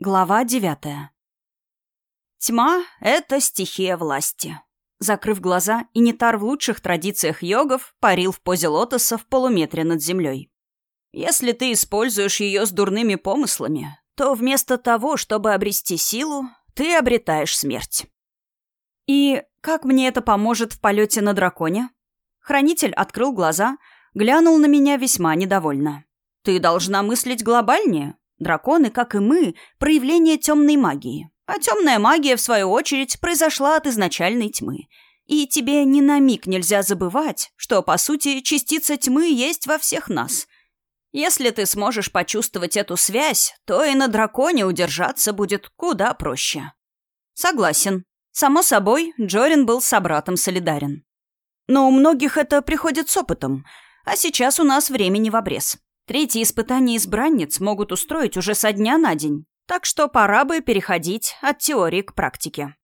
Глава девятая. Тьма — это стихия власти. Закрыв глаза, Инитар в лучших традициях йогов парил в позе лотоса в полуметре над землей. Если ты используешь ее с дурными помыслами, то вместо того, чтобы обрести силу, ты обретаешь смерть. И как мне это поможет в полете на драконе? Хранитель открыл глаза, глянул на меня весьма недовольно. Ты должна мыслить глобальнее, Драконы, как и мы, проявление темной магии. А темная магия, в свою очередь, произошла от изначальной тьмы. И тебе ни на миг нельзя забывать, что, по сути, частица тьмы есть во всех нас. Если ты сможешь почувствовать эту связь, то и на драконе удержаться будет куда проще. Согласен. Само собой, Джорин был с собратом солидарен. Но у многих это приходит с опытом, а сейчас у нас времени в обрез. Третье испытание избранниц могут устроить уже со дня на день, так что пора бы переходить от теории к практике.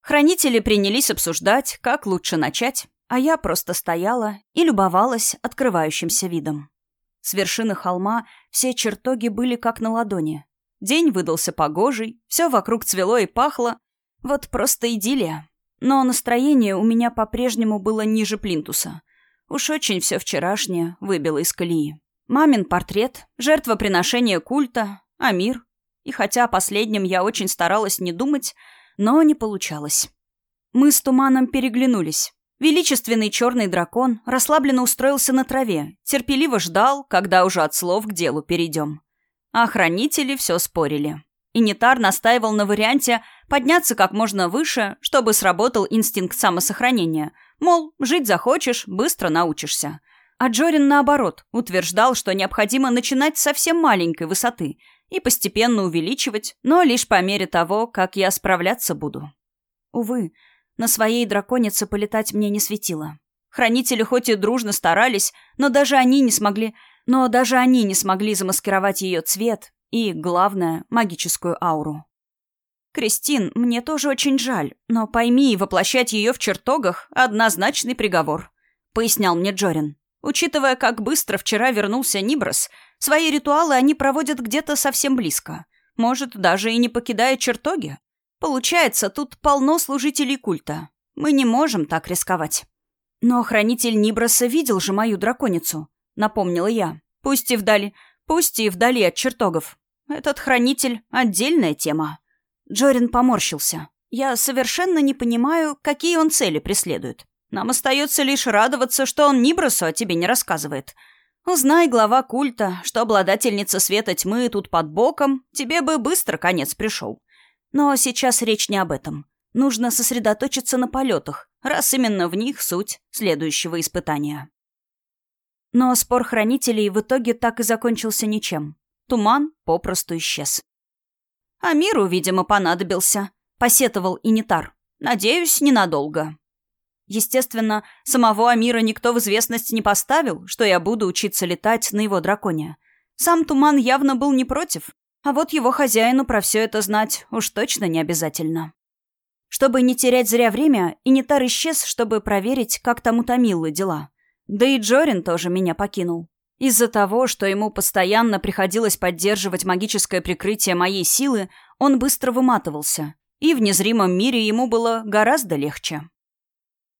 Хранители принялись обсуждать, как лучше начать, а я просто стояла и любовалась открывающимся видом. С вершины холма все чертоги были как на ладони. День выдался погожий, все вокруг цвело и пахло. Вот просто идиллия. Но настроение у меня по-прежнему было ниже плинтуса. Уж очень все вчерашнее выбило из колеи. Мамин портрет, жертвоприношение культа, Амир. И хотя о последнем я очень старалась не думать, но не получалось. Мы с Туманом переглянулись. Величественный черный дракон расслабленно устроился на траве, терпеливо ждал, когда уже от слов к делу перейдем. А хранители все спорили. Инитар настаивал на варианте подняться как можно выше, чтобы сработал инстинкт самосохранения. Мол, жить захочешь, быстро научишься. А Джорин, наоборот, утверждал, что необходимо начинать с совсем маленькой высоты и постепенно увеличивать, но лишь по мере того, как я справляться буду. Увы, на своей драконице полетать мне не светило. Хранители хоть и дружно старались, но даже они не смогли... Но даже они не смогли замаскировать ее цвет и, главное, магическую ауру. Кристин, мне тоже очень жаль, но пойми, воплощать ее в чертогах — однозначный приговор, — пояснял мне Джорин. Учитывая, как быстро вчера вернулся Ниброс, свои ритуалы они проводят где-то совсем близко. Может, даже и не покидая чертоги. Получается, тут полно служителей культа. Мы не можем так рисковать. Но хранитель Ниброса видел же мою драконицу, напомнила я. Пусть и вдали, пусть и вдали от чертогов. Этот хранитель — отдельная тема. Джорин поморщился. Я совершенно не понимаю, какие он цели преследует. Нам остается лишь радоваться, что он Нибросу о тебе не рассказывает. Узнай, глава культа, что обладательница света тьмы тут под боком, тебе бы быстро конец пришел. Но сейчас речь не об этом. Нужно сосредоточиться на полетах, раз именно в них суть следующего испытания. Но спор хранителей в итоге так и закончился ничем. Туман попросту исчез. «А миру, видимо, понадобился», — посетовал Инитар. «Надеюсь, ненадолго». Естественно, самого Амира никто в известность не поставил, что я буду учиться летать на его драконе. Сам Туман явно был не против, а вот его хозяину про все это знать уж точно не обязательно. Чтобы не терять зря время, Инитар исчез, чтобы проверить, как там у Томиллы дела. Да и Джорин тоже меня покинул. Из-за того, что ему постоянно приходилось поддерживать магическое прикрытие моей силы, он быстро выматывался, и в незримом мире ему было гораздо легче.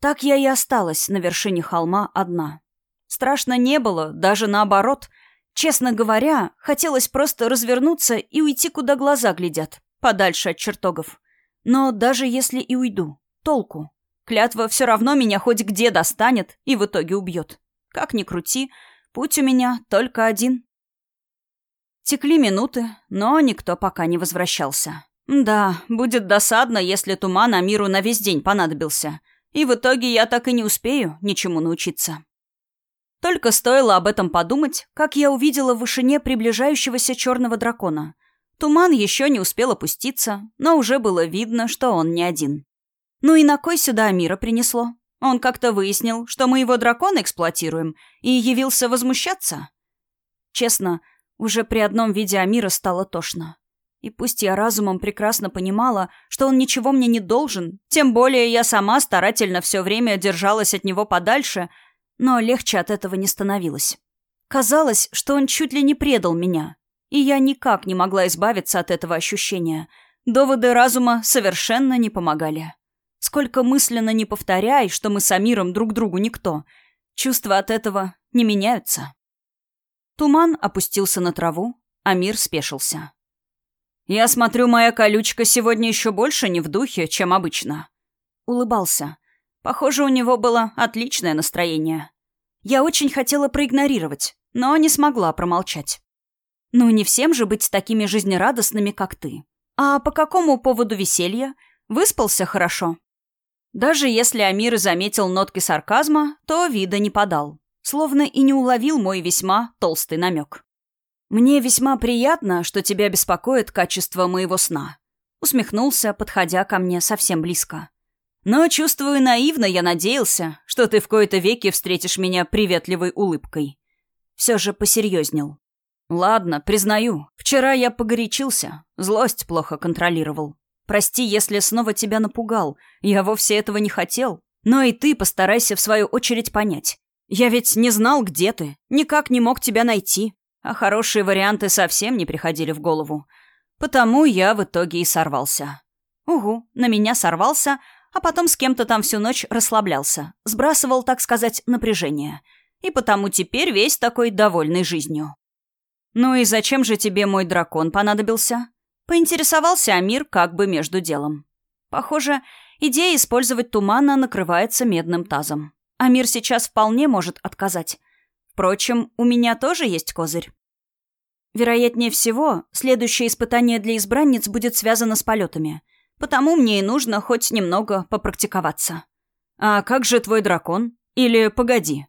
Так я и осталась на вершине холма одна. Страшно не было, даже наоборот. Честно говоря, хотелось просто развернуться и уйти, куда глаза глядят, подальше от чертогов. Но даже если и уйду, толку? Клятва все равно меня хоть где достанет и в итоге убьет. Как ни крути, путь у меня только один. Текли минуты, но никто пока не возвращался. Да, будет досадно, если туман Амиру на весь день понадобился — и в итоге я так и не успею ничему научиться. Только стоило об этом подумать, как я увидела в вышине приближающегося черного дракона. Туман еще не успел опуститься, но уже было видно, что он не один. Ну и на кой сюда Амира принесло? Он как-то выяснил, что мы его дракона эксплуатируем, и явился возмущаться? Честно, уже при одном виде Амира стало тошно. И пусть я разумом прекрасно понимала, что он ничего мне не должен, тем более я сама старательно все время держалась от него подальше, но легче от этого не становилось. Казалось, что он чуть ли не предал меня. И я никак не могла избавиться от этого ощущения. Доводы разума совершенно не помогали. Сколько мысленно не повторяй, что мы с Амиром друг другу никто, чувства от этого не меняются. Туман опустился на траву, Амир спешился. «Я смотрю, моя колючка сегодня еще больше не в духе, чем обычно». Улыбался. Похоже, у него было отличное настроение. Я очень хотела проигнорировать, но не смогла промолчать. «Ну, не всем же быть такими жизнерадостными, как ты. А по какому поводу веселья? Выспался хорошо?» Даже если Амир заметил нотки сарказма, то вида не подал, словно и не уловил мой весьма толстый намек. «Мне весьма приятно, что тебя беспокоит качество моего сна», — усмехнулся, подходя ко мне совсем близко. «Но, чувствую, наивно я надеялся, что ты в кои-то веки встретишь меня приветливой улыбкой». Все же посерьезнел. «Ладно, признаю, вчера я погорячился, злость плохо контролировал. Прости, если снова тебя напугал, я вовсе этого не хотел. Но и ты постарайся в свою очередь понять. Я ведь не знал, где ты, никак не мог тебя найти а хорошие варианты совсем не приходили в голову. Потому я в итоге и сорвался. Угу, на меня сорвался, а потом с кем-то там всю ночь расслаблялся, сбрасывал, так сказать, напряжение. И потому теперь весь такой довольный жизнью. «Ну и зачем же тебе мой дракон понадобился?» Поинтересовался Амир как бы между делом. Похоже, идея использовать тумана накрывается медным тазом. Амир сейчас вполне может отказать. Впрочем, у меня тоже есть козырь. Вероятнее всего, следующее испытание для избранниц будет связано с полетами. Потому мне и нужно хоть немного попрактиковаться. «А как же твой дракон? Или погоди?»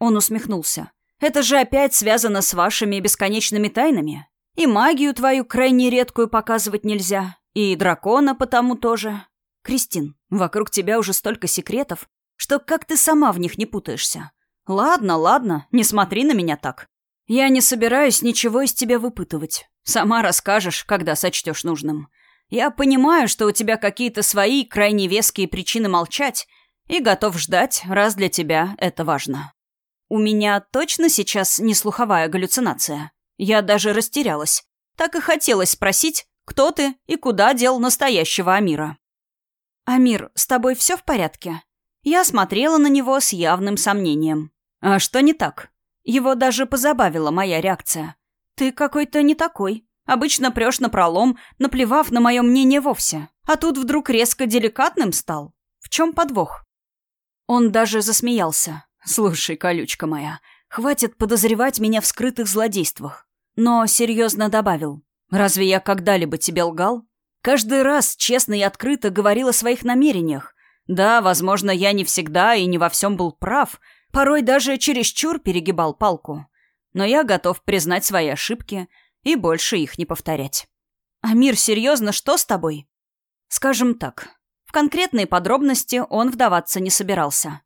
Он усмехнулся. «Это же опять связано с вашими бесконечными тайнами. И магию твою крайне редкую показывать нельзя. И дракона потому тоже. Кристин, вокруг тебя уже столько секретов, что как ты сама в них не путаешься. «Ладно, ладно, не смотри на меня так. Я не собираюсь ничего из тебя выпытывать. Сама расскажешь, когда сочтешь нужным. Я понимаю, что у тебя какие-то свои крайне веские причины молчать, и готов ждать, раз для тебя это важно. У меня точно сейчас не слуховая галлюцинация. Я даже растерялась. Так и хотелось спросить, кто ты и куда дел настоящего Амира. «Амир, с тобой все в порядке?» Я смотрела на него с явным сомнением. «А что не так?» Его даже позабавила моя реакция. «Ты какой-то не такой. Обычно прешь на пролом, наплевав на мое мнение вовсе. А тут вдруг резко деликатным стал. В чем подвох?» Он даже засмеялся. «Слушай, колючка моя, хватит подозревать меня в скрытых злодействах». Но серьезно добавил. «Разве я когда-либо тебе лгал? Каждый раз честно и открыто говорил о своих намерениях, да, возможно, я не всегда и не во всем был прав, порой даже чересчур перегибал палку. Но я готов признать свои ошибки и больше их не повторять. «Амир, серьезно, что с тобой?» Скажем так, в конкретные подробности он вдаваться не собирался.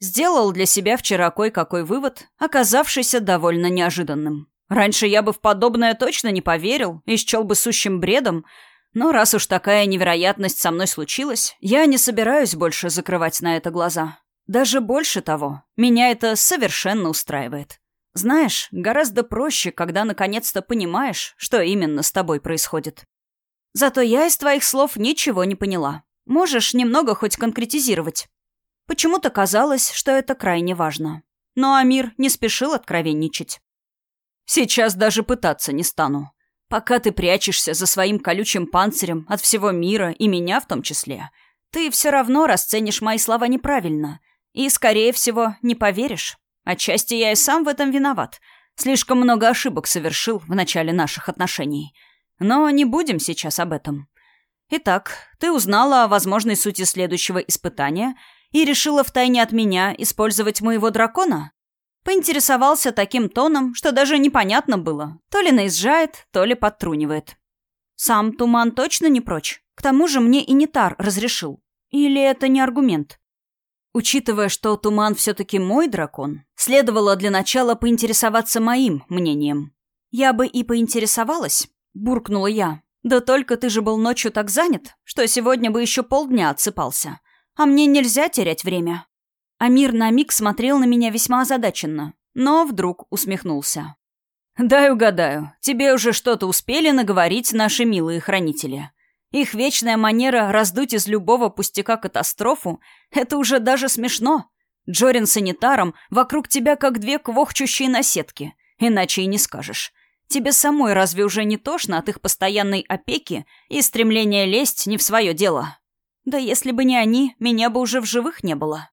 Сделал для себя вчера кое-какой вывод, оказавшийся довольно неожиданным. Раньше я бы в подобное точно не поверил и счел бы сущим бредом, но раз уж такая невероятность со мной случилась, я не собираюсь больше закрывать на это глаза. Даже больше того, меня это совершенно устраивает. Знаешь, гораздо проще, когда наконец-то понимаешь, что именно с тобой происходит. Зато я из твоих слов ничего не поняла. Можешь немного хоть конкретизировать? Почему-то казалось, что это крайне важно. Но Амир не спешил откровенничать. Сейчас даже пытаться не стану. Пока ты прячешься за своим колючим панцирем от всего мира и меня в том числе, ты все равно расценишь мои слова неправильно и, скорее всего, не поверишь. Отчасти я и сам в этом виноват. Слишком много ошибок совершил в начале наших отношений. Но не будем сейчас об этом. Итак, ты узнала о возможной сути следующего испытания и решила втайне от меня использовать моего дракона? Поинтересовался таким тоном, что даже непонятно было, то ли наезжает, то ли подтрунивает. Сам Туман точно не прочь. К тому же мне и Нитар разрешил. Или это не аргумент? Учитывая, что Туман все-таки мой дракон, следовало для начала поинтересоваться моим мнением. Я бы и поинтересовалась, буркнула я. Да только ты же был ночью так занят, что сегодня бы еще полдня отсыпался. А мне нельзя терять время. Амир на миг смотрел на меня весьма озадаченно, но вдруг усмехнулся. «Дай угадаю, тебе уже что-то успели наговорить наши милые хранители. Их вечная манера раздуть из любого пустяка катастрофу — это уже даже смешно. Джорин санитаром вокруг тебя как две квохчущие наседки, иначе и не скажешь. Тебе самой разве уже не тошно от их постоянной опеки и стремления лезть не в свое дело? Да если бы не они, меня бы уже в живых не было.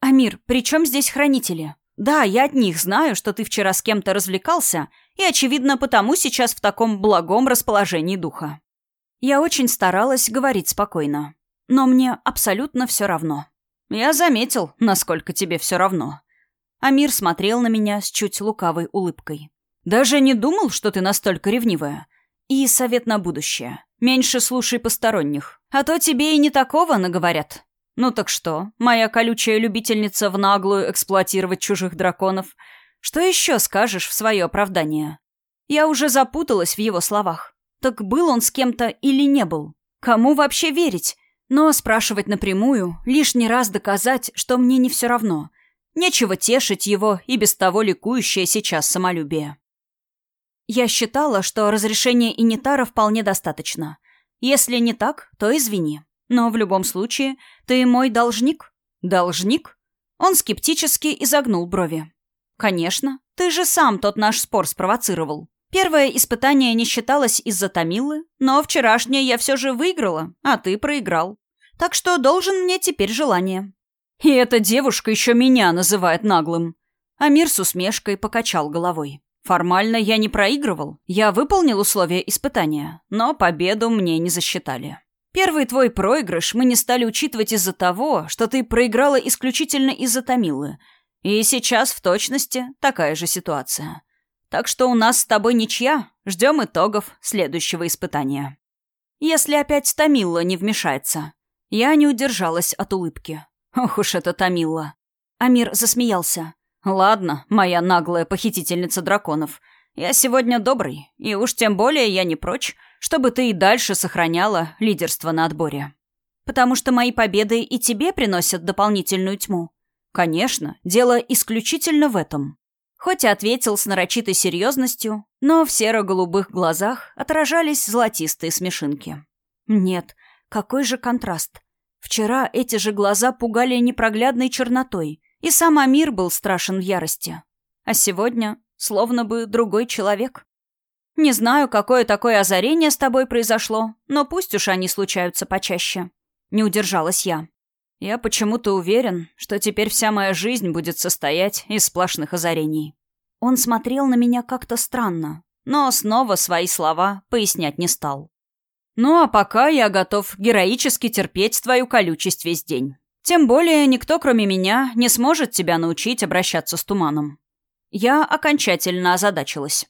Амир, при чем здесь хранители? Да, я от них знаю, что ты вчера с кем-то развлекался, и, очевидно, потому сейчас в таком благом расположении духа. Я очень старалась говорить спокойно. Но мне абсолютно все равно. Я заметил, насколько тебе все равно. Амир смотрел на меня с чуть лукавой улыбкой. Даже не думал, что ты настолько ревнивая. И совет на будущее. Меньше слушай посторонних. А то тебе и не такого наговорят. Ну так что, моя колючая любительница в наглую эксплуатировать чужих драконов. Что еще скажешь в свое оправдание? Я уже запуталась в его словах. Так был он с кем-то или не был? Кому вообще верить? Но спрашивать напрямую, лишний раз доказать, что мне не все равно. Нечего тешить его и без того ликующее сейчас самолюбие. Я считала, что разрешения Инитара вполне достаточно. Если не так, то извини. Но в любом случае, ты мой должник. Должник? Он скептически изогнул брови. Конечно, ты же сам тот наш спор спровоцировал. Первое испытание не считалось из-за Томилы, но вчерашнее я все же выиграла, а ты проиграл. Так что должен мне теперь желание. И эта девушка еще меня называет наглым. Амир с усмешкой покачал головой. Формально я не проигрывал. Я выполнил условия испытания, но победу мне не засчитали. Первый твой проигрыш мы не стали учитывать из-за того, что ты проиграла исключительно из-за Томилы. И сейчас в точности такая же ситуация. Так что у нас с тобой ничья. Ждем итогов следующего испытания. Если опять Томилла не вмешается. Я не удержалась от улыбки. Ох уж это Томилла. Амир засмеялся. Ладно, моя наглая похитительница драконов. Я сегодня добрый, и уж тем более я не прочь, чтобы ты и дальше сохраняла лидерство на отборе. Потому что мои победы и тебе приносят дополнительную тьму. Конечно, дело исключительно в этом. Хоть и ответил с нарочитой серьезностью, но в серо-голубых глазах отражались золотистые смешинки. Нет, какой же контраст. Вчера эти же глаза пугали непроглядной чернотой, и сам Амир был страшен в ярости. А сегодня словно бы другой человек. Не знаю, какое такое озарение с тобой произошло, но пусть уж они случаются почаще. Не удержалась я. Я почему-то уверен, что теперь вся моя жизнь будет состоять из сплошных озарений. Он смотрел на меня как-то странно, но снова свои слова пояснять не стал. Ну а пока я готов героически терпеть твою колючесть весь день. Тем более никто, кроме меня, не сможет тебя научить обращаться с туманом. Я окончательно озадачилась.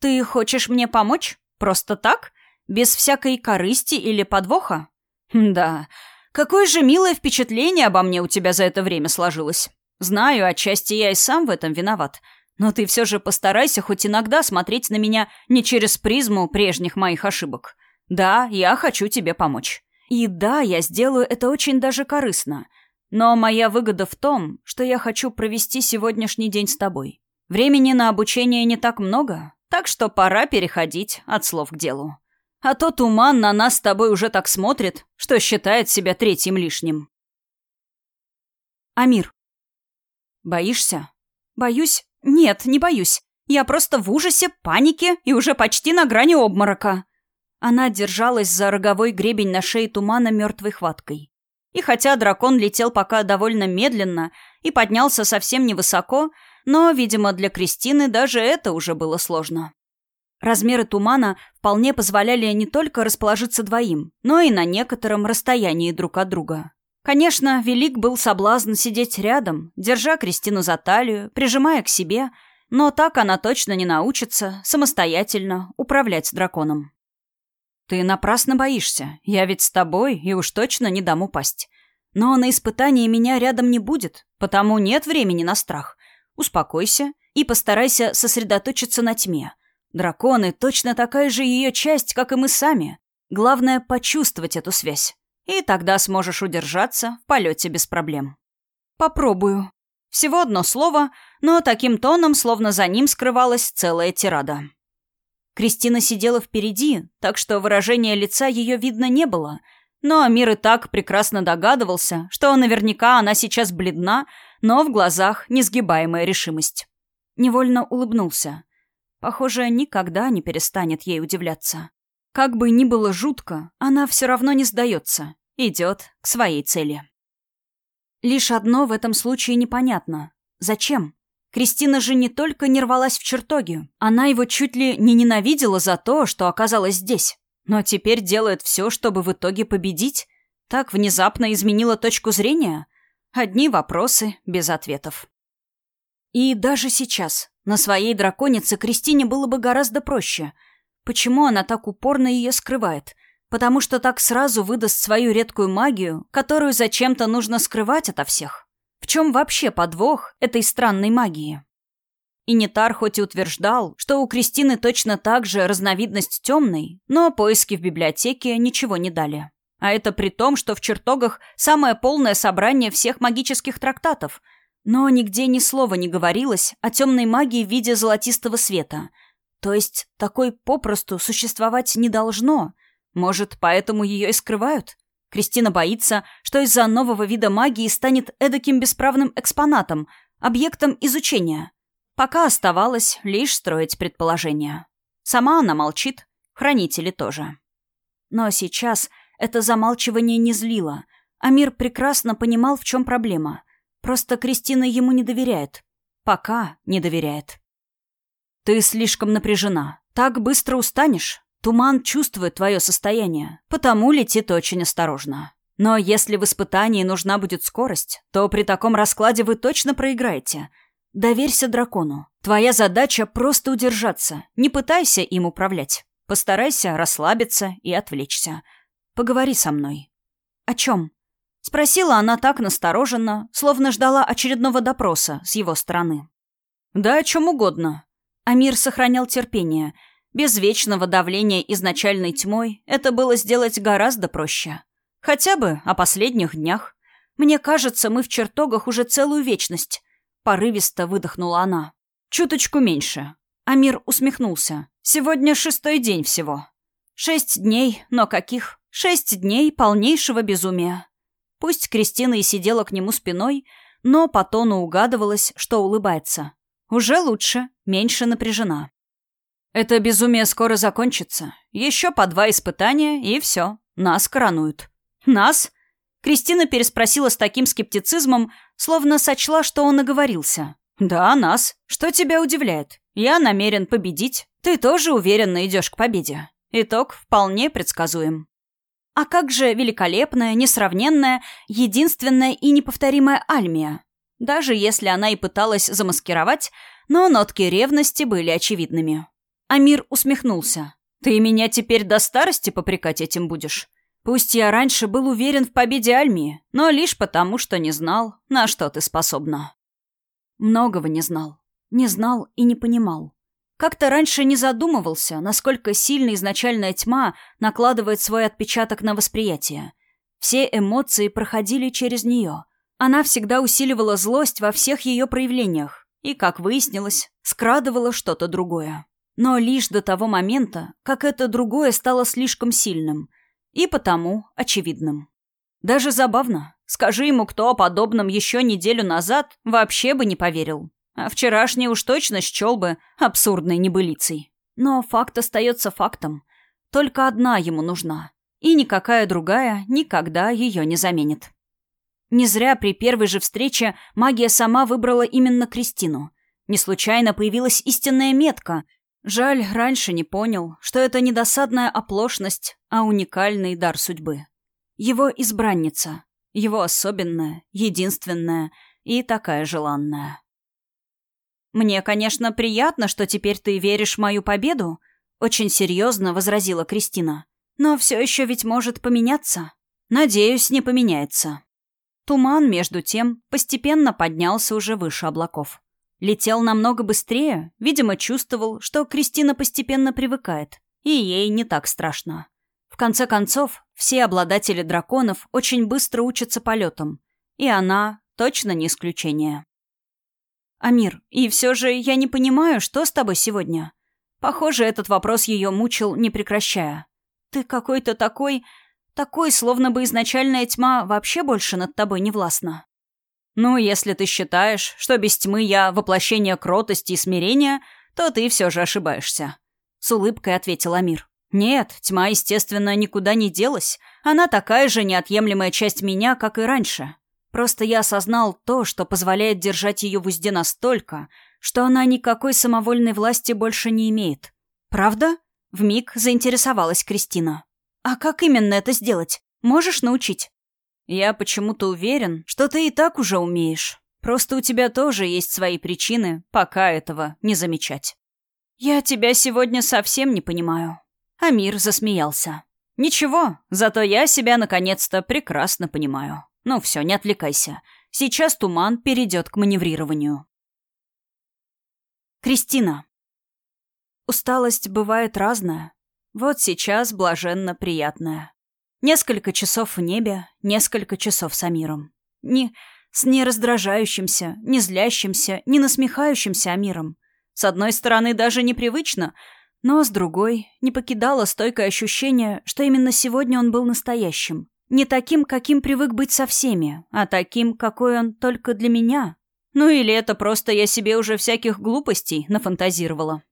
Ты хочешь мне помочь? Просто так? Без всякой корысти или подвоха? Да, Какое же милое впечатление обо мне у тебя за это время сложилось. Знаю, отчасти я и сам в этом виноват. Но ты все же постарайся хоть иногда смотреть на меня не через призму прежних моих ошибок. Да, я хочу тебе помочь. И да, я сделаю это очень даже корыстно. Но моя выгода в том, что я хочу провести сегодняшний день с тобой. Времени на обучение не так много, так что пора переходить от слов к делу. А то туман на нас с тобой уже так смотрит, что считает себя третьим лишним. Амир. Боишься? Боюсь? Нет, не боюсь. Я просто в ужасе, панике и уже почти на грани обморока. Она держалась за роговой гребень на шее тумана мертвой хваткой. И хотя дракон летел пока довольно медленно и поднялся совсем невысоко, но, видимо, для Кристины даже это уже было сложно. Размеры тумана вполне позволяли не только расположиться двоим, но и на некотором расстоянии друг от друга. Конечно, велик был соблазн сидеть рядом, держа Кристину за талию, прижимая к себе, но так она точно не научится самостоятельно управлять драконом. «Ты напрасно боишься. Я ведь с тобой и уж точно не дам упасть. Но на испытании меня рядом не будет, потому нет времени на страх. Успокойся и постарайся сосредоточиться на тьме» Драконы — точно такая же ее часть, как и мы сами. Главное — почувствовать эту связь. И тогда сможешь удержаться в полете без проблем. Попробую. Всего одно слово, но таким тоном, словно за ним скрывалась целая тирада. Кристина сидела впереди, так что выражения лица ее видно не было, но Амир и так прекрасно догадывался, что наверняка она сейчас бледна, но в глазах несгибаемая решимость. Невольно улыбнулся. Похоже, никогда не перестанет ей удивляться. Как бы ни было жутко, она все равно не сдается. Идет к своей цели. Лишь одно в этом случае непонятно. Зачем? Кристина же не только не рвалась в чертоге, она его чуть ли не ненавидела за то, что оказалась здесь. Но теперь делает все, чтобы в итоге победить? Так внезапно изменила точку зрения? Одни вопросы без ответов. И даже сейчас, на своей драконице, Кристине было бы гораздо проще. Почему она так упорно ее скрывает? Потому что так сразу выдаст свою редкую магию, которую зачем-то нужно скрывать ото всех. В чем вообще подвох этой странной магии? И Нетар хоть и утверждал, что у Кристины точно так же разновидность темной, но поиски в библиотеке ничего не дали. А это при том, что в чертогах самое полное собрание всех магических трактатов, но нигде ни слова не говорилось о темной магии в виде золотистого света. То есть такой попросту существовать не должно. Может, поэтому ее и скрывают? Кристина боится, что из-за нового вида магии станет эдаким бесправным экспонатом, объектом изучения. Пока оставалось лишь строить предположения. Сама она молчит, хранители тоже. Но сейчас это замалчивание не злило. Амир прекрасно понимал, в чем проблема. Просто Кристина ему не доверяет. Пока не доверяет. «Ты слишком напряжена. Так быстро устанешь. Туман чувствует твое состояние, потому летит очень осторожно. Но если в испытании нужна будет скорость, то при таком раскладе вы точно проиграете. Доверься дракону. Твоя задача просто удержаться. Не пытайся им управлять. Постарайся расслабиться и отвлечься. Поговори со мной. О чем? Спросила она так настороженно, словно ждала очередного допроса с его стороны. Да о чем угодно. Амир сохранял терпение — без вечного давления изначальной тьмой это было сделать гораздо проще. Хотя бы о последних днях. Мне кажется, мы в чертогах уже целую вечность. Порывисто выдохнула она. Чуточку меньше. Амир усмехнулся. Сегодня шестой день всего. Шесть дней, но каких? Шесть дней полнейшего безумия. Пусть Кристина и сидела к нему спиной, но по тону угадывалось, что улыбается. Уже лучше, меньше напряжена. Это безумие скоро закончится. Еще по два испытания, и все. Нас коронуют. Нас? Кристина переспросила с таким скептицизмом, словно сочла, что он оговорился. «Да, нас. Что тебя удивляет? Я намерен победить. Ты тоже уверенно идешь к победе. Итог вполне предсказуем». А как же великолепная, несравненная, единственная и неповторимая Альмия? Даже если она и пыталась замаскировать, но нотки ревности были очевидными. Амир усмехнулся. «Ты меня теперь до старости попрекать этим будешь? Пусть я раньше был уверен в победе Альмии, но лишь потому, что не знал, на что ты способна». Многого не знал. Не знал и не понимал. Как-то раньше не задумывался, насколько сильно изначальная тьма накладывает свой отпечаток на восприятие. Все эмоции проходили через нее. Она всегда усиливала злость во всех ее проявлениях и, как выяснилось, скрадывала что-то другое. Но лишь до того момента, как это другое стало слишком сильным и потому очевидным. Даже забавно. Скажи ему кто о подобном еще неделю назад, вообще бы не поверил. А вчерашний уж точно счел бы абсурдной небылицей. Но факт остается фактом. Только одна ему нужна. И никакая другая никогда ее не заменит. Не зря при первой же встрече магия сама выбрала именно Кристину. Не случайно появилась истинная метка, Жаль, раньше не понял, что это не досадная оплошность, а уникальный дар судьбы. Его избранница, его особенная, единственная и такая желанная. «Мне, конечно, приятно, что теперь ты веришь в мою победу», — очень серьезно возразила Кристина. «Но все еще ведь может поменяться. Надеюсь, не поменяется». Туман, между тем, постепенно поднялся уже выше облаков. Летел намного быстрее, видимо, чувствовал, что Кристина постепенно привыкает, и ей не так страшно. В конце концов, все обладатели драконов очень быстро учатся полетам, и она точно не исключение. «Амир, и все же я не понимаю, что с тобой сегодня?» Похоже, этот вопрос ее мучил, не прекращая. «Ты какой-то такой... такой, словно бы изначальная тьма вообще больше над тобой не властна». «Ну, если ты считаешь, что без тьмы я воплощение кротости и смирения, то ты все же ошибаешься», — с улыбкой ответил Амир. «Нет, тьма, естественно, никуда не делась. Она такая же неотъемлемая часть меня, как и раньше. Просто я осознал то, что позволяет держать ее в узде настолько, что она никакой самовольной власти больше не имеет. Правда? Вмиг заинтересовалась Кристина. А как именно это сделать? Можешь научить? Я почему-то уверен, что ты и так уже умеешь. Просто у тебя тоже есть свои причины, пока этого не замечать. Я тебя сегодня совсем не понимаю. Амир засмеялся. Ничего, зато я себя наконец-то прекрасно понимаю. Ну все, не отвлекайся. Сейчас туман перейдет к маневрированию. Кристина. Усталость бывает разная. Вот сейчас блаженно приятная. Несколько часов в небе, несколько часов с Амиром. Не с не раздражающимся, не злящимся, не насмехающимся Амиром. С одной стороны, даже непривычно, но с другой не покидало стойкое ощущение, что именно сегодня он был настоящим. Не таким, каким привык быть со всеми, а таким, какой он только для меня. Ну или это просто я себе уже всяких глупостей нафантазировала.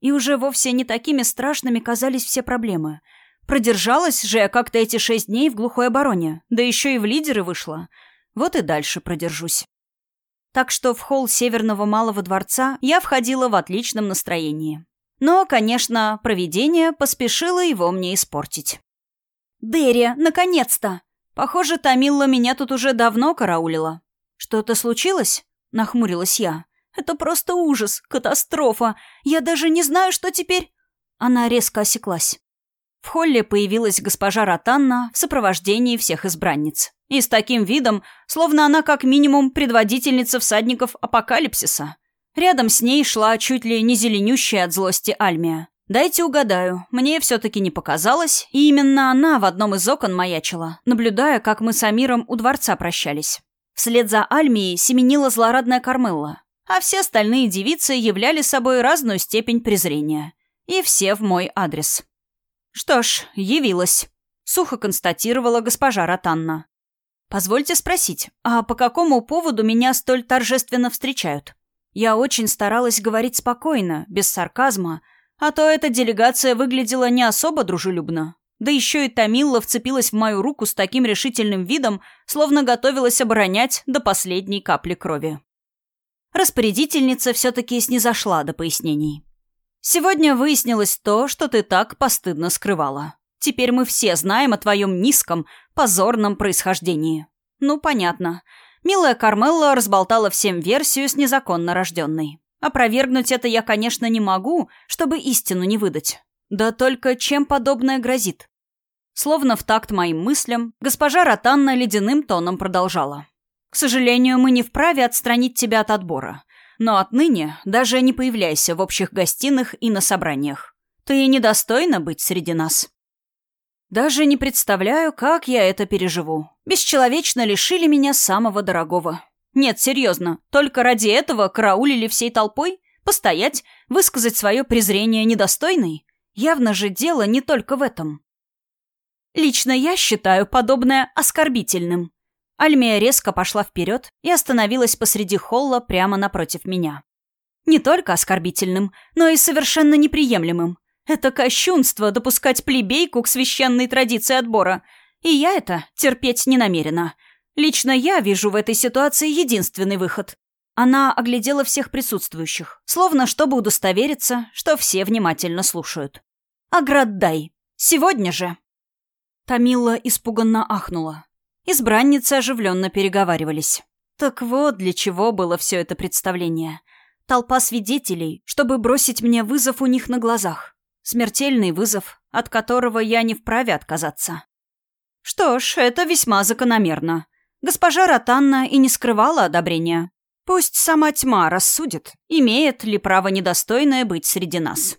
И уже вовсе не такими страшными казались все проблемы. Продержалась же я как-то эти шесть дней в глухой обороне, да еще и в лидеры вышла. Вот и дальше продержусь. Так что в холл Северного Малого Дворца я входила в отличном настроении. Но, конечно, провидение поспешило его мне испортить. «Дерри, наконец-то!» Похоже, Тамилла меня тут уже давно караулила. «Что-то случилось?» — нахмурилась я. «Это просто ужас, катастрофа. Я даже не знаю, что теперь...» Она резко осеклась. В холле появилась госпожа Ротанна в сопровождении всех избранниц. И с таким видом, словно она как минимум предводительница всадников апокалипсиса. Рядом с ней шла чуть ли не зеленющая от злости Альмия. Дайте угадаю, мне все-таки не показалось, и именно она в одном из окон маячила, наблюдая, как мы с Амиром у дворца прощались. Вслед за Альмией семенила злорадная Кармелла, а все остальные девицы являли собой разную степень презрения. И все в мой адрес. «Что ж, явилась», — сухо констатировала госпожа Ротанна. «Позвольте спросить, а по какому поводу меня столь торжественно встречают?» Я очень старалась говорить спокойно, без сарказма, — а то эта делегация выглядела не особо дружелюбно. Да еще и Тамилла вцепилась в мою руку с таким решительным видом, словно готовилась оборонять до последней капли крови. Распорядительница все-таки снизошла до пояснений. «Сегодня выяснилось то, что ты так постыдно скрывала. Теперь мы все знаем о твоем низком, позорном происхождении. Ну, понятно. Милая Кармелла разболтала всем версию с незаконно рожденной. Опровергнуть это я, конечно, не могу, чтобы истину не выдать. Да только чем подобное грозит? Словно в такт моим мыслям, госпожа Ротанна ледяным тоном продолжала. «К сожалению, мы не вправе отстранить тебя от отбора. Но отныне даже не появляйся в общих гостиных и на собраниях. Ты недостойна быть среди нас». Даже не представляю, как я это переживу. Бесчеловечно лишили меня самого дорогого. Нет, серьезно, только ради этого караулили всей толпой? Постоять, высказать свое презрение недостойной? Явно же дело не только в этом. Лично я считаю подобное оскорбительным. Альмия резко пошла вперед и остановилась посреди холла прямо напротив меня. Не только оскорбительным, но и совершенно неприемлемым. Это кощунство допускать плебейку к священной традиции отбора. И я это терпеть не намерена. Лично я вижу в этой ситуации единственный выход. Она оглядела всех присутствующих, словно чтобы удостовериться, что все внимательно слушают. «Аграддай! Сегодня же!» Тамила испуганно ахнула. Избранницы оживленно переговаривались. Так вот, для чего было все это представление. Толпа свидетелей, чтобы бросить мне вызов у них на глазах. Смертельный вызов, от которого я не вправе отказаться. Что ж, это весьма закономерно. Госпожа Ротанна и не скрывала одобрения. Пусть сама тьма рассудит, имеет ли право недостойное быть среди нас.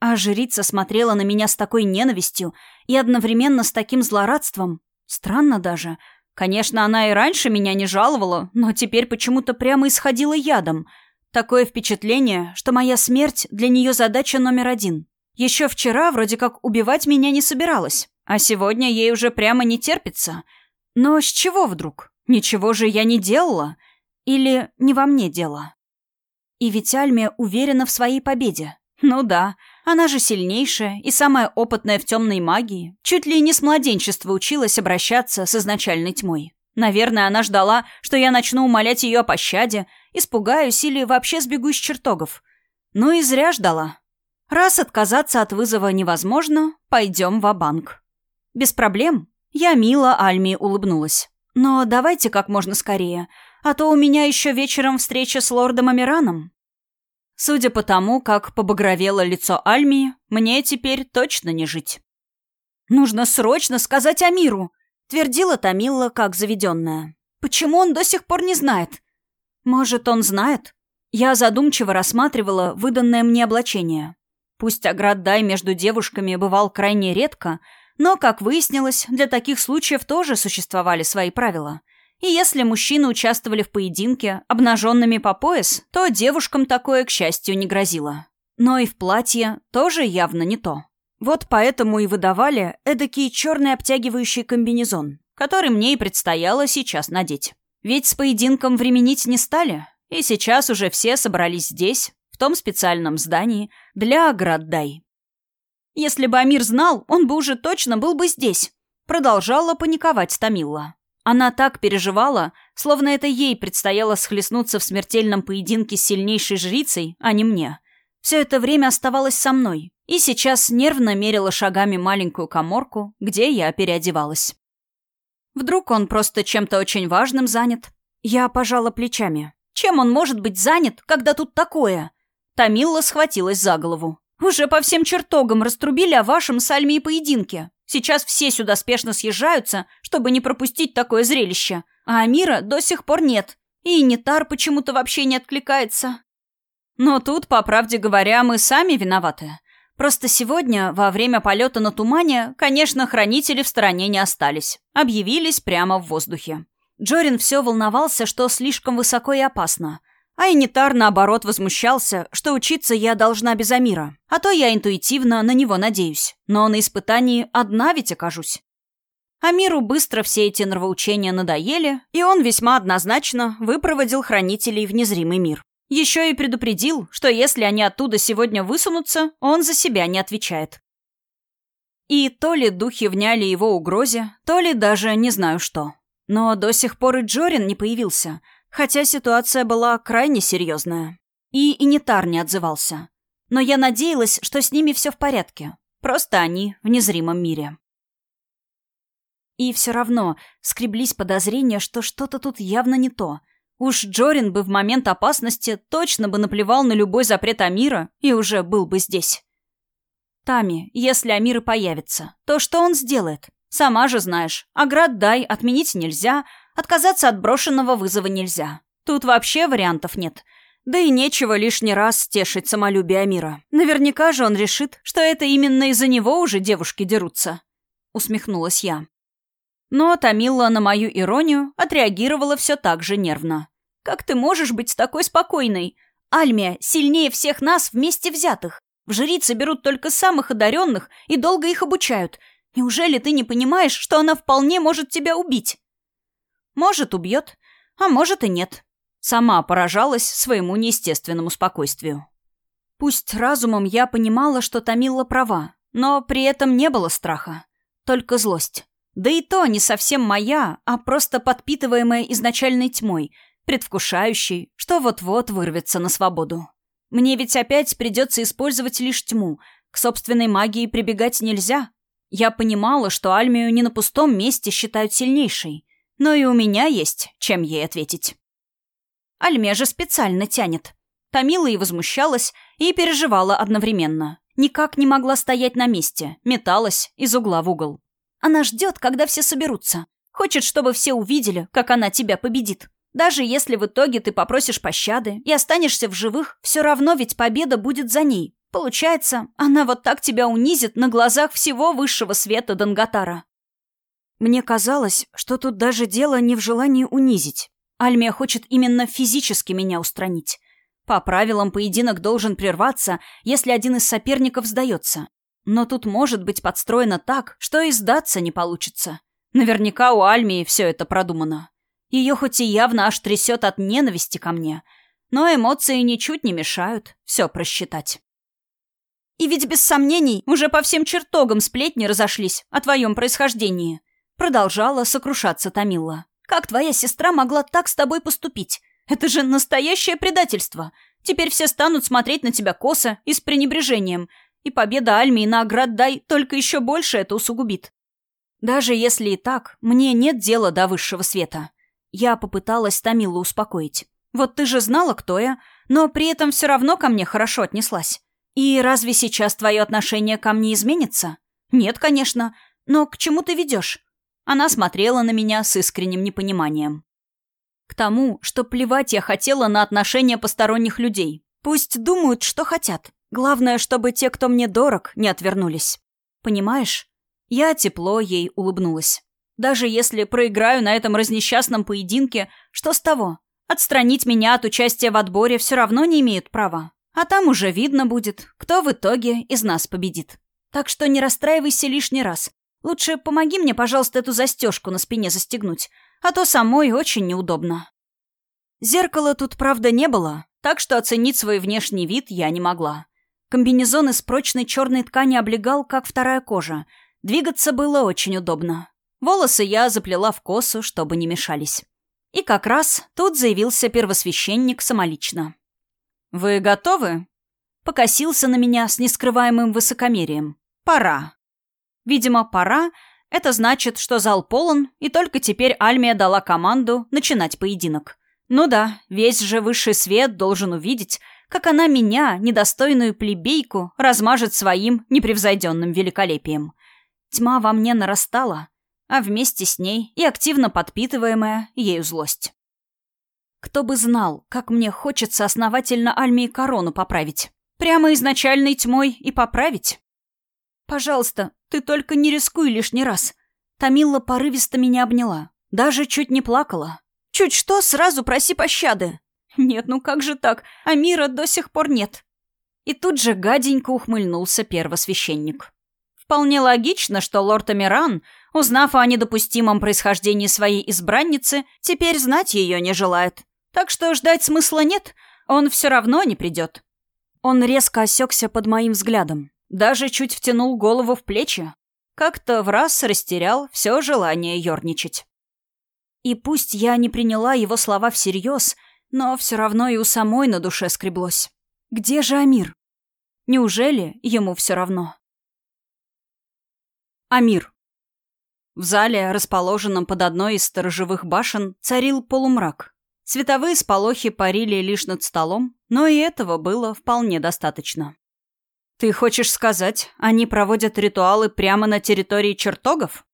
А жрица смотрела на меня с такой ненавистью и одновременно с таким злорадством. Странно даже. Конечно, она и раньше меня не жаловала, но теперь почему-то прямо исходила ядом. Такое впечатление, что моя смерть для нее задача номер один. Еще вчера вроде как убивать меня не собиралась, а сегодня ей уже прямо не терпится. Но с чего вдруг? Ничего же я не делала. Или не во мне дело. И ведь Альмия уверена в своей победе. Ну да, она же сильнейшая и самая опытная в темной магии. Чуть ли не с младенчества училась обращаться с изначальной тьмой. Наверное, она ждала, что я начну умолять ее о пощаде, испугаюсь или вообще сбегу из чертогов. Ну и зря ждала. Раз отказаться от вызова невозможно, пойдем в банк Без проблем. Я мило Альми улыбнулась. Но давайте как можно скорее, а то у меня еще вечером встреча с лордом Амираном. Судя по тому, как побагровело лицо Альмии, мне теперь точно не жить. «Нужно срочно сказать Амиру», — твердила Тамила, как заведенная. «Почему он до сих пор не знает?» «Может, он знает?» Я задумчиво рассматривала выданное мне облачение. Пусть оград-дай между девушками бывал крайне редко, но, как выяснилось, для таких случаев тоже существовали свои правила — и если мужчины участвовали в поединке обнаженными по пояс, то девушкам такое, к счастью, не грозило. Но и в платье тоже явно не то. Вот поэтому и выдавали эдакий черный обтягивающий комбинезон, который мне и предстояло сейчас надеть. Ведь с поединком временить не стали, и сейчас уже все собрались здесь, в том специальном здании, для Аграддай. Если бы Амир знал, он бы уже точно был бы здесь. Продолжала паниковать Тамилла. Она так переживала, словно это ей предстояло схлестнуться в смертельном поединке с сильнейшей жрицей, а не мне. Все это время оставалась со мной, и сейчас нервно мерила шагами маленькую коморку, где я переодевалась. Вдруг он просто чем-то очень важным занят? Я пожала плечами. Чем он может быть занят, когда тут такое? Тамилла схватилась за голову. Уже по всем чертогам раструбили о вашем с Альмией поединке. Сейчас все сюда спешно съезжаются, чтобы не пропустить такое зрелище. А Амира до сих пор нет. И Нитар почему-то вообще не откликается. Но тут, по правде говоря, мы сами виноваты. Просто сегодня, во время полета на тумане, конечно, хранители в стороне не остались. Объявились прямо в воздухе. Джорин все волновался, что слишком высоко и опасно. А Инитар, наоборот, возмущался, что учиться я должна без Амира. А то я интуитивно на него надеюсь. Но на испытании одна ведь окажусь. Амиру быстро все эти нравоучения надоели, и он весьма однозначно выпроводил хранителей в незримый мир. Еще и предупредил, что если они оттуда сегодня высунутся, он за себя не отвечает. И то ли духи вняли его угрозе, то ли даже не знаю что. Но до сих пор и Джорин не появился — Хотя ситуация была крайне серьезная. И Инитар не отзывался. Но я надеялась, что с ними все в порядке. Просто они в незримом мире. И все равно скреблись подозрения, что что-то тут явно не то. Уж Джорин бы в момент опасности точно бы наплевал на любой запрет Амира и уже был бы здесь. Тами, если Амир и появится, то что он сделает? Сама же знаешь, оград дай отменить нельзя, Отказаться от брошенного вызова нельзя. Тут вообще вариантов нет. Да и нечего лишний раз тешить самолюбие Амира. Наверняка же он решит, что это именно из-за него уже девушки дерутся. Усмехнулась я. Но Тамила на мою иронию отреагировала все так же нервно. «Как ты можешь быть такой спокойной? Альмия сильнее всех нас вместе взятых. В жрицы берут только самых одаренных и долго их обучают. Неужели ты не понимаешь, что она вполне может тебя убить?» Может, убьет, а может и нет. Сама поражалась своему неестественному спокойствию. Пусть разумом я понимала, что Тамила права, но при этом не было страха, только злость. Да и то не совсем моя, а просто подпитываемая изначальной тьмой, предвкушающей, что вот-вот вырвется на свободу. Мне ведь опять придется использовать лишь тьму, к собственной магии прибегать нельзя. Я понимала, что Альмию не на пустом месте считают сильнейшей, но и у меня есть, чем ей ответить. Альме же специально тянет. Томила и возмущалась, и переживала одновременно. Никак не могла стоять на месте, металась из угла в угол. Она ждет, когда все соберутся. Хочет, чтобы все увидели, как она тебя победит. Даже если в итоге ты попросишь пощады и останешься в живых, все равно ведь победа будет за ней. Получается, она вот так тебя унизит на глазах всего высшего света Данготара. Мне казалось, что тут даже дело не в желании унизить. Альмия хочет именно физически меня устранить. По правилам поединок должен прерваться, если один из соперников сдается. Но тут может быть подстроено так, что и сдаться не получится. Наверняка у Альмии все это продумано. Ее хоть и явно аж трясет от ненависти ко мне, но эмоции ничуть не мешают все просчитать. И ведь без сомнений уже по всем чертогам сплетни разошлись о твоем происхождении. Продолжала сокрушаться Томила. Как твоя сестра могла так с тобой поступить? Это же настоящее предательство. Теперь все станут смотреть на тебя косо и с пренебрежением. И победа Альмии на Аграддай только еще больше это усугубит. Даже если и так, мне нет дела до высшего света. Я попыталась Томилу успокоить. Вот ты же знала, кто я, но при этом все равно ко мне хорошо отнеслась. И разве сейчас твое отношение ко мне изменится? Нет, конечно. Но к чему ты ведешь? Она смотрела на меня с искренним непониманием. К тому, что плевать я хотела на отношения посторонних людей. Пусть думают, что хотят. Главное, чтобы те, кто мне дорог, не отвернулись. Понимаешь? Я тепло ей улыбнулась. Даже если проиграю на этом разнесчастном поединке, что с того? Отстранить меня от участия в отборе все равно не имеют права. А там уже видно будет, кто в итоге из нас победит. Так что не расстраивайся лишний раз. Лучше помоги мне, пожалуйста, эту застежку на спине застегнуть, а то самой очень неудобно. Зеркала тут, правда, не было, так что оценить свой внешний вид я не могла. Комбинезон из прочной черной ткани облегал, как вторая кожа. Двигаться было очень удобно. Волосы я заплела в косу, чтобы не мешались. И как раз тут заявился первосвященник самолично. «Вы готовы?» Покосился на меня с нескрываемым высокомерием. «Пора». Видимо, «пора» — это значит, что зал полон, и только теперь Альмия дала команду начинать поединок. Ну да, весь же высший свет должен увидеть, как она меня, недостойную плебейку, размажет своим непревзойденным великолепием. Тьма во мне нарастала, а вместе с ней и активно подпитываемая ею злость. Кто бы знал, как мне хочется основательно Альме и корону поправить. Прямо изначальной тьмой и поправить. Пожалуйста, ты только не рискуй лишний раз. Тамила порывисто меня обняла. Даже чуть не плакала. Чуть что, сразу проси пощады. Нет, ну как же так? А мира до сих пор нет. И тут же гаденько ухмыльнулся первосвященник. Вполне логично, что лорд Амиран, узнав о недопустимом происхождении своей избранницы, теперь знать ее не желает. Так что ждать смысла нет, он все равно не придет. Он резко осекся под моим взглядом, даже чуть втянул голову в плечи. Как-то в раз растерял все желание ерничать. И пусть я не приняла его слова всерьез, но все равно и у самой на душе скреблось. Где же Амир? Неужели ему все равно? Амир. В зале, расположенном под одной из сторожевых башен, царил полумрак. Световые сполохи парили лишь над столом, но и этого было вполне достаточно. «Ты хочешь сказать, они проводят ритуалы прямо на территории чертогов?»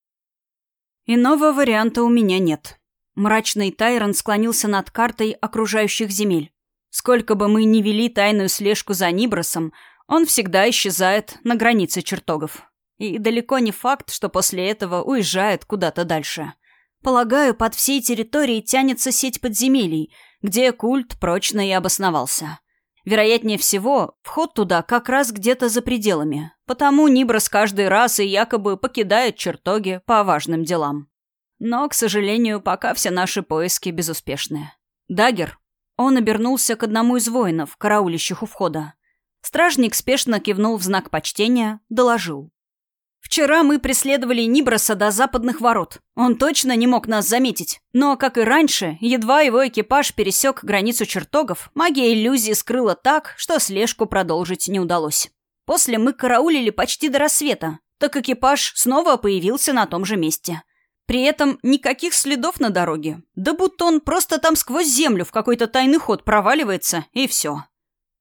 «Иного варианта у меня нет». Мрачный Тайрон склонился над картой окружающих земель. Сколько бы мы ни вели тайную слежку за Нибросом, он всегда исчезает на границе чертогов. И далеко не факт, что после этого уезжает куда-то дальше. Полагаю, под всей территорией тянется сеть подземелий, где культ прочно и обосновался. Вероятнее всего, вход туда как раз где-то за пределами, потому Ниброс каждый раз и якобы покидает чертоги по важным делам. Но, к сожалению, пока все наши поиски безуспешны. Дагер. Он обернулся к одному из воинов, караулищих у входа. Стражник спешно кивнул в знак почтения, доложил. Вчера мы преследовали Ниброса до западных ворот. Он точно не мог нас заметить. Но, как и раньше, едва его экипаж пересек границу чертогов, магия иллюзии скрыла так, что слежку продолжить не удалось. После мы караулили почти до рассвета, так экипаж снова появился на том же месте. При этом никаких следов на дороге. Да будто он просто там сквозь землю в какой-то тайный ход проваливается, и все.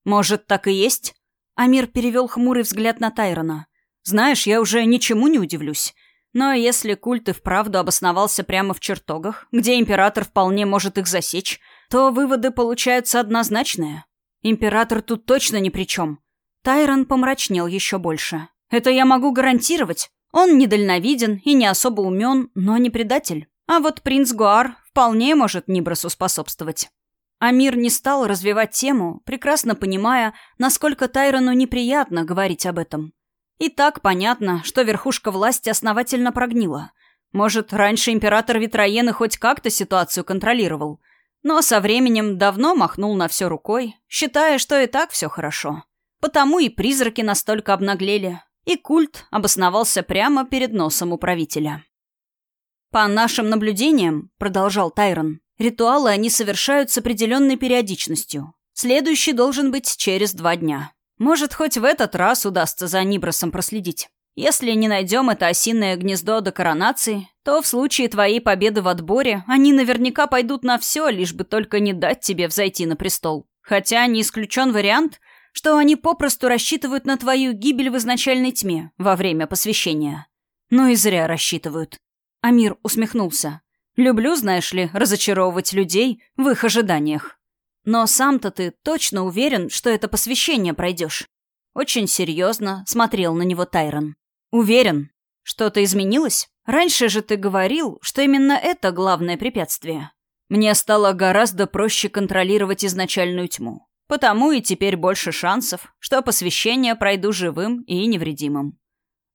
Может, так и есть? Амир перевел хмурый взгляд на Тайрона. Знаешь, я уже ничему не удивлюсь. Но если культ и вправду обосновался прямо в чертогах, где император вполне может их засечь, то выводы получаются однозначные. Император тут точно ни при чем. Тайрон помрачнел еще больше. Это я могу гарантировать. Он недальновиден и не особо умен, но не предатель. А вот принц Гуар вполне может Нибрасу способствовать. Амир не стал развивать тему, прекрасно понимая, насколько Тайрону неприятно говорить об этом. И так понятно, что верхушка власти основательно прогнила. Может, раньше император Витроены хоть как-то ситуацию контролировал, но со временем давно махнул на все рукой, считая, что и так все хорошо. Потому и призраки настолько обнаглели, и культ обосновался прямо перед носом управителя. «По нашим наблюдениям», — продолжал Тайрон, Ритуалы они совершают с определенной периодичностью. Следующий должен быть через два дня. Может, хоть в этот раз удастся за Нибросом проследить. Если не найдем это осиное гнездо до коронации, то в случае твоей победы в отборе они наверняка пойдут на все, лишь бы только не дать тебе взойти на престол. Хотя не исключен вариант, что они попросту рассчитывают на твою гибель в изначальной тьме во время посвящения. Ну и зря рассчитывают. Амир усмехнулся. Люблю, знаешь ли, разочаровывать людей в их ожиданиях. Но сам-то ты точно уверен, что это посвящение пройдешь? Очень серьезно смотрел на него Тайрон. Уверен. Что-то изменилось? Раньше же ты говорил, что именно это главное препятствие. Мне стало гораздо проще контролировать изначальную тьму. Потому и теперь больше шансов, что посвящение пройду живым и невредимым.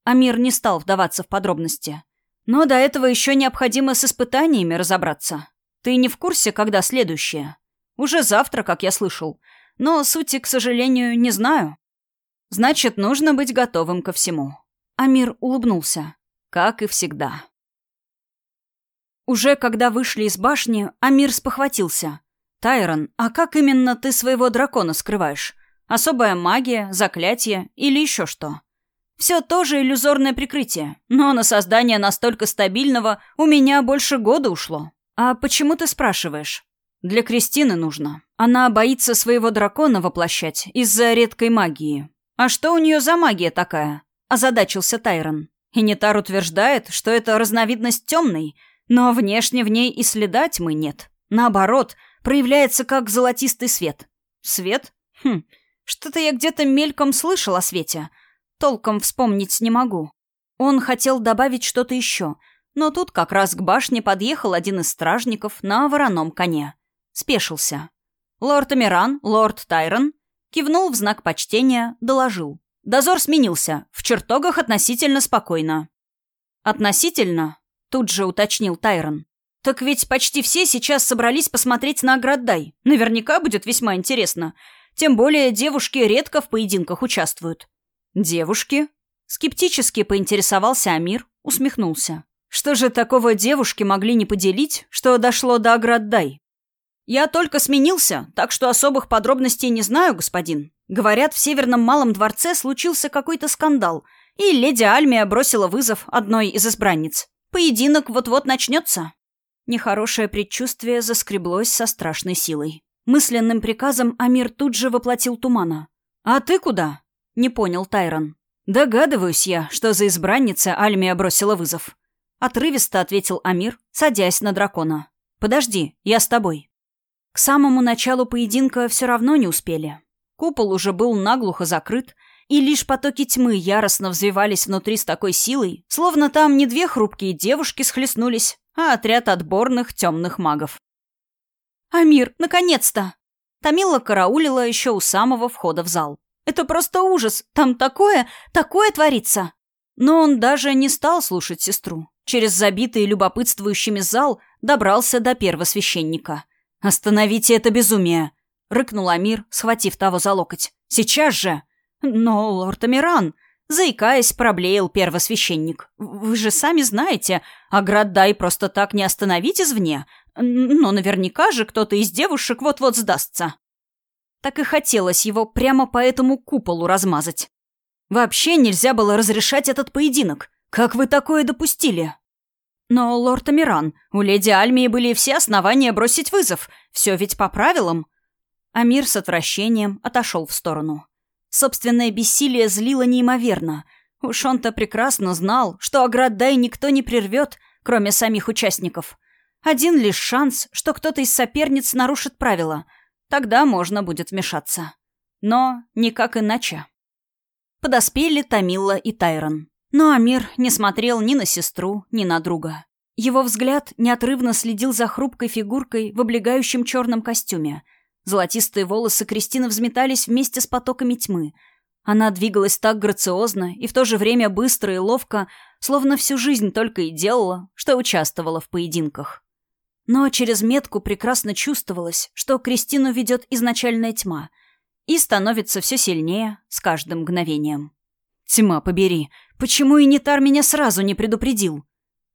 Амир не стал вдаваться в подробности. Но до этого еще необходимо с испытаниями разобраться. Ты не в курсе, когда следующее? Уже завтра, как я слышал. Но сути, к сожалению, не знаю. Значит, нужно быть готовым ко всему. Амир улыбнулся. Как и всегда. Уже когда вышли из башни, Амир спохватился. «Тайрон, а как именно ты своего дракона скрываешь? Особая магия, заклятие или еще что?» Все тоже иллюзорное прикрытие, но на создание настолько стабильного у меня больше года ушло. А почему ты спрашиваешь? Для Кристины нужно. Она боится своего дракона воплощать из-за редкой магии. А что у нее за магия такая? Озадачился Тайрон. Инитар утверждает, что это разновидность темной, но внешне в ней и следа тьмы нет. Наоборот, проявляется как золотистый свет. Свет? Хм, что-то я где-то мельком слышал о свете — Толком вспомнить не могу. Он хотел добавить что-то еще, но тут как раз к башне подъехал один из стражников на вороном коне. Спешился. Лорд Амиран, лорд Тайрон, кивнул в знак почтения, доложил. Дозор сменился, в чертогах относительно спокойно. «Относительно?» — тут же уточнил Тайрон. «Так ведь почти все сейчас собрались посмотреть на Аграддай. Наверняка будет весьма интересно. Тем более девушки редко в поединках участвуют. «Девушки?» Скептически поинтересовался Амир, усмехнулся. «Что же такого девушки могли не поделить, что дошло до Аграддай?» «Я только сменился, так что особых подробностей не знаю, господин. Говорят, в Северном Малом дворце случился какой-то скандал, и леди Альмия бросила вызов одной из избранниц. Поединок вот-вот начнется». Нехорошее предчувствие заскреблось со страшной силой. Мысленным приказом Амир тут же воплотил тумана. «А ты куда?» Не понял Тайрон. «Догадываюсь я, что за избранница Альмия бросила вызов». Отрывисто ответил Амир, садясь на дракона. «Подожди, я с тобой». К самому началу поединка все равно не успели. Купол уже был наглухо закрыт, и лишь потоки тьмы яростно взвивались внутри с такой силой, словно там не две хрупкие девушки схлестнулись, а отряд отборных темных магов. «Амир, наконец-то!» Тамила караулила еще у самого входа в зал. Это просто ужас. Там такое, такое творится. Но он даже не стал слушать сестру. Через забитый любопытствующими зал добрался до первосвященника. «Остановите это безумие!» — рыкнул Амир, схватив того за локоть. «Сейчас же!» «Но, лорд Амиран!» — заикаясь, проблеял первосвященник. «Вы же сами знаете, а Граддай просто так не остановить извне. Но наверняка же кто-то из девушек вот-вот сдастся». Так и хотелось его прямо по этому куполу размазать. Вообще нельзя было разрешать этот поединок. Как вы такое допустили? Но, лорд Амиран, у леди Альмии были все основания бросить вызов. Все ведь по правилам. Амир с отвращением отошел в сторону. Собственное бессилие злило неимоверно. Уж он-то прекрасно знал, что Аграддай никто не прервет, кроме самих участников. Один лишь шанс, что кто-то из соперниц нарушит правила — Тогда можно будет вмешаться. Но никак иначе. Подоспели Тамила и Тайрон. Но Амир не смотрел ни на сестру, ни на друга. Его взгляд неотрывно следил за хрупкой фигуркой в облегающем черном костюме. Золотистые волосы Кристины взметались вместе с потоками тьмы. Она двигалась так грациозно и в то же время быстро и ловко, словно всю жизнь только и делала, что участвовала в поединках. Но через метку прекрасно чувствовалось, что Кристину ведет изначальная тьма и становится все сильнее с каждым мгновением. «Тьма, побери, почему Инитар меня сразу не предупредил?»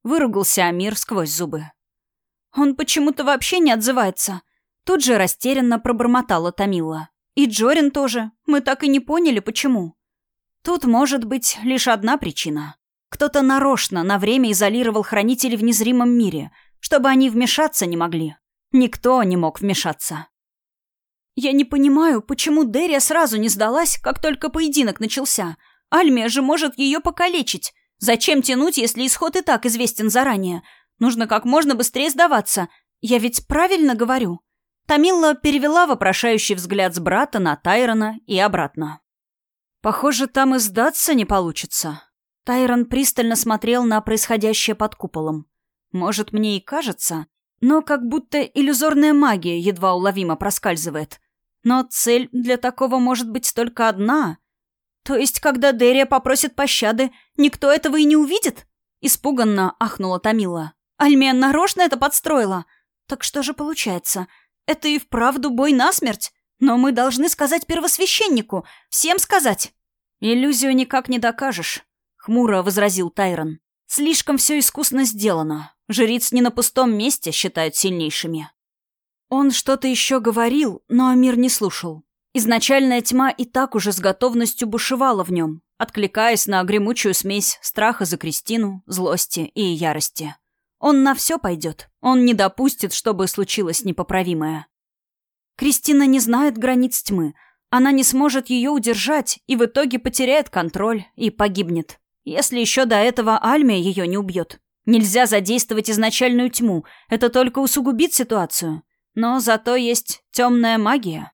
Выругался Амир сквозь зубы. «Он почему-то вообще не отзывается». Тут же растерянно пробормотала Томила. «И Джорин тоже. Мы так и не поняли, почему». Тут может быть лишь одна причина. Кто-то нарочно на время изолировал хранителей в незримом мире, чтобы они вмешаться не могли. Никто не мог вмешаться. «Я не понимаю, почему Дерия сразу не сдалась, как только поединок начался. Альмия же может ее покалечить. Зачем тянуть, если исход и так известен заранее? Нужно как можно быстрее сдаваться. Я ведь правильно говорю?» Тамилла перевела вопрошающий взгляд с брата на Тайрона и обратно. «Похоже, там и сдаться не получится». Тайрон пристально смотрел на происходящее под куполом. «Может, мне и кажется, но как будто иллюзорная магия едва уловимо проскальзывает. Но цель для такого может быть только одна — «То есть, когда Дерия попросит пощады, никто этого и не увидит?» Испуганно ахнула Томила. «Альмия нарочно это подстроила. Так что же получается? Это и вправду бой насмерть? Но мы должны сказать первосвященнику. Всем сказать!» «Иллюзию никак не докажешь», — хмуро возразил Тайрон. «Слишком все искусно сделано. Жриц не на пустом месте считают сильнейшими». Он что-то еще говорил, но Амир не слушал. Изначальная тьма и так уже с готовностью бушевала в нем, откликаясь на гремучую смесь страха за Кристину, злости и ярости. Он на все пойдет. Он не допустит, чтобы случилось непоправимое. Кристина не знает границ тьмы. Она не сможет ее удержать и в итоге потеряет контроль и погибнет. Если еще до этого Альмия ее не убьет. Нельзя задействовать изначальную тьму. Это только усугубит ситуацию. Но зато есть темная магия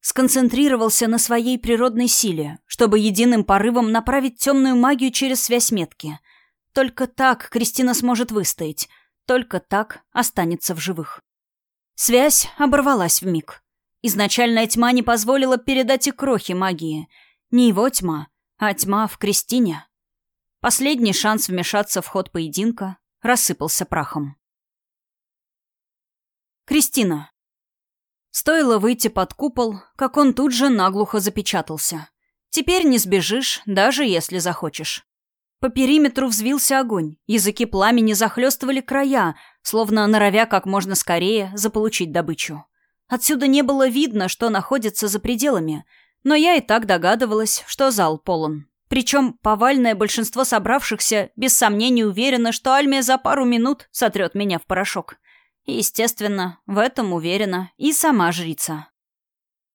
сконцентрировался на своей природной силе, чтобы единым порывом направить темную магию через связь метки. Только так Кристина сможет выстоять, только так останется в живых. Связь оборвалась в миг. Изначальная тьма не позволила передать и крохи магии. Не его тьма, а тьма в Кристине. Последний шанс вмешаться в ход поединка рассыпался прахом. Кристина. Стоило выйти под купол, как он тут же наглухо запечатался. Теперь не сбежишь, даже если захочешь. По периметру взвился огонь, языки пламени захлестывали края, словно норовя как можно скорее заполучить добычу. Отсюда не было видно, что находится за пределами, но я и так догадывалась, что зал полон. Причем повальное большинство собравшихся без сомнений уверено, что Альмия за пару минут сотрет меня в порошок. Естественно, в этом уверена и сама жрица.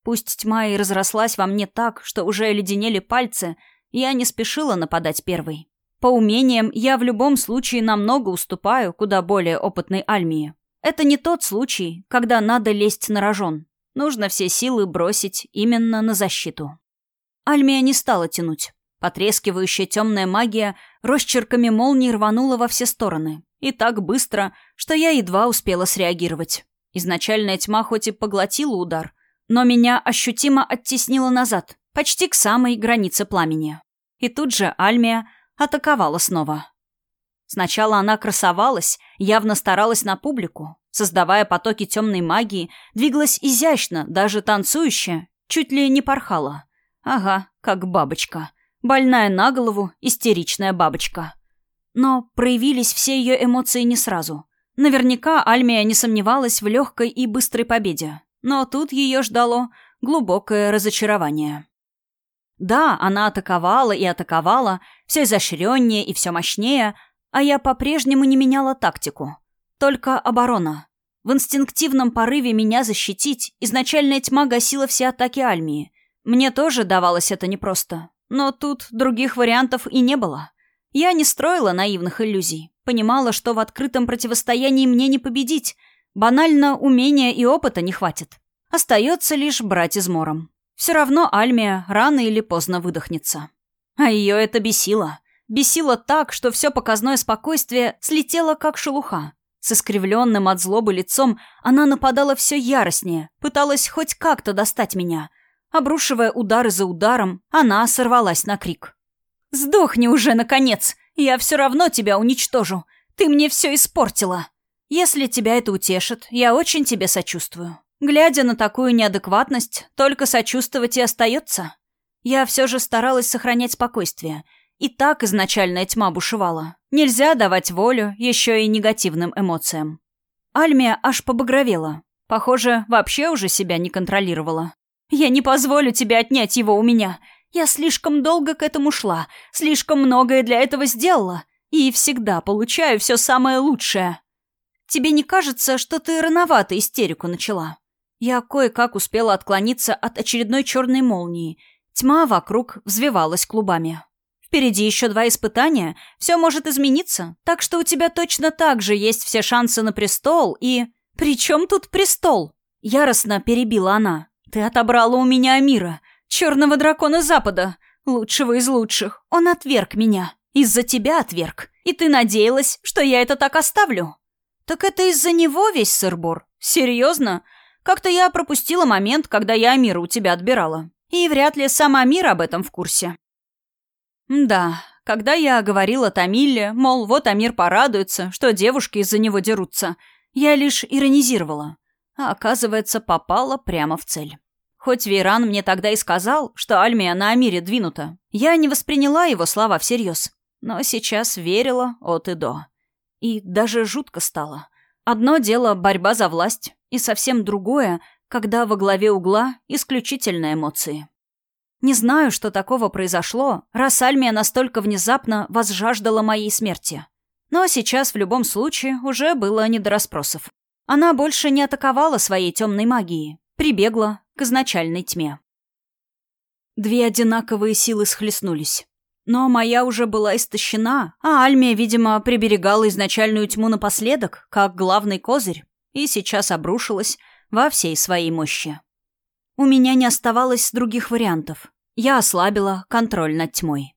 Пусть тьма и разрослась во мне так, что уже леденели пальцы, я не спешила нападать первой. По умениям я в любом случае намного уступаю куда более опытной Альмии. Это не тот случай, когда надо лезть на рожон. Нужно все силы бросить именно на защиту. Альмия не стала тянуть. Потрескивающая темная магия росчерками молний рванула во все стороны, и так быстро, что я едва успела среагировать. Изначальная тьма хоть и поглотила удар, но меня ощутимо оттеснила назад, почти к самой границе пламени. И тут же Альмия атаковала снова. Сначала она красовалась, явно старалась на публику, создавая потоки темной магии, двигалась изящно, даже танцующе, чуть ли не порхала. Ага, как бабочка. Больная на голову, истеричная бабочка. Но проявились все ее эмоции не сразу. Наверняка Альмия не сомневалась в легкой и быстрой победе. Но тут ее ждало глубокое разочарование. Да, она атаковала и атаковала, все изощреннее и все мощнее, а я по-прежнему не меняла тактику. Только оборона. В инстинктивном порыве меня защитить изначальная тьма гасила все атаки Альмии. Мне тоже давалось это непросто. Но тут других вариантов и не было. Я не строила наивных иллюзий. Понимала, что в открытом противостоянии мне не победить. Банально умения и опыта не хватит. Остается лишь брать измором. Все равно Альмия рано или поздно выдохнется. А ее это бесило. бесила так, что все показное спокойствие слетело как шелуха. С искривленным от злобы лицом она нападала все яростнее, пыталась хоть как-то достать меня. Обрушивая удары за ударом, она сорвалась на крик. «Сдохни уже, наконец! Я все равно тебя уничтожу! Ты мне все испортила! Если тебя это утешит, я очень тебе сочувствую. Глядя на такую неадекватность, только сочувствовать и остается. Я все же старалась сохранять спокойствие — и так изначальная тьма бушевала. Нельзя давать волю еще и негативным эмоциям. Альмия аж побагровела. Похоже, вообще уже себя не контролировала. «Я не позволю тебе отнять его у меня. Я слишком долго к этому шла, слишком многое для этого сделала, и всегда получаю все самое лучшее. Тебе не кажется, что ты рановато истерику начала?» Я кое-как успела отклониться от очередной черной молнии. Тьма вокруг взвивалась клубами. Впереди еще два испытания, все может измениться, так что у тебя точно так же есть все шансы на престол и... «При чем тут престол?» Яростно перебила она. «Ты отобрала у меня Амира, черного дракона Запада, лучшего из лучших. Он отверг меня. Из-за тебя отверг. И ты надеялась, что я это так оставлю?» «Так это из-за него весь сырбор? Серьезно? Как-то я пропустила момент, когда я Амира у тебя отбирала. И вряд ли сама Амир об этом в курсе. Да, когда я говорила Тамилле, мол, вот Амир порадуется, что девушки из-за него дерутся, я лишь иронизировала. А оказывается, попала прямо в цель. Хоть Вейран мне тогда и сказал, что Альмия на Амире двинута, я не восприняла его слова всерьез. Но сейчас верила от и до. И даже жутко стало. Одно дело — борьба за власть, и совсем другое, когда во главе угла исключительно эмоции. Не знаю, что такого произошло, раз Альмия настолько внезапно возжаждала моей смерти. Но сейчас в любом случае уже было не до расспросов. Она больше не атаковала своей темной магией, прибегла к изначальной тьме. Две одинаковые силы схлестнулись. Но моя уже была истощена, а Альмия, видимо, приберегала изначальную тьму напоследок, как главный козырь, и сейчас обрушилась во всей своей мощи. У меня не оставалось других вариантов. Я ослабила контроль над тьмой.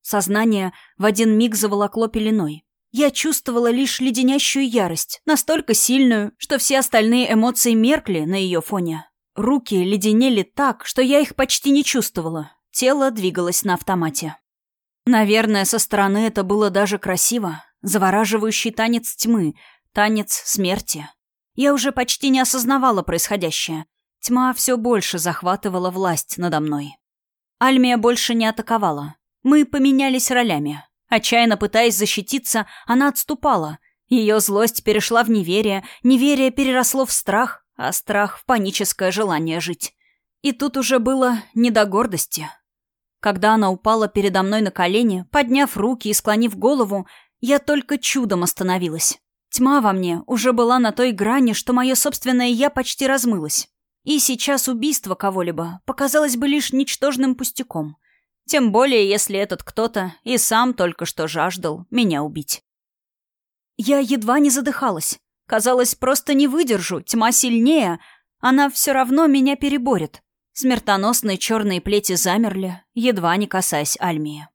Сознание в один миг заволокло пеленой. Я чувствовала лишь леденящую ярость, настолько сильную, что все остальные эмоции меркли на ее фоне. Руки леденели так, что я их почти не чувствовала. Тело двигалось на автомате. Наверное, со стороны это было даже красиво. Завораживающий танец тьмы, танец смерти. Я уже почти не осознавала происходящее. Тьма все больше захватывала власть надо мной. Альмия больше не атаковала. Мы поменялись ролями. Отчаянно пытаясь защититься, она отступала. Ее злость перешла в неверие, неверие переросло в страх, а страх в паническое желание жить. И тут уже было не до гордости. Когда она упала передо мной на колени, подняв руки и склонив голову, я только чудом остановилась. Тьма во мне уже была на той грани, что мое собственное «я» почти размылось. И сейчас убийство кого-либо показалось бы лишь ничтожным пустяком. Тем более, если этот кто-то и сам только что жаждал меня убить. Я едва не задыхалась. Казалось, просто не выдержу, тьма сильнее, она все равно меня переборет. Смертоносные черные плети замерли, едва не касаясь Альмии.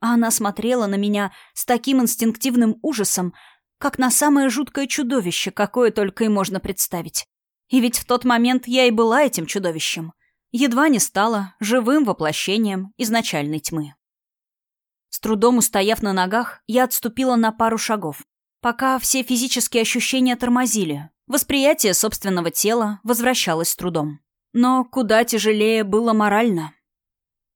А она смотрела на меня с таким инстинктивным ужасом, как на самое жуткое чудовище, какое только и можно представить. И ведь в тот момент я и была этим чудовищем. Едва не стала живым воплощением изначальной тьмы. С трудом устояв на ногах, я отступила на пару шагов, пока все физические ощущения тормозили. Восприятие собственного тела возвращалось с трудом. Но куда тяжелее было морально.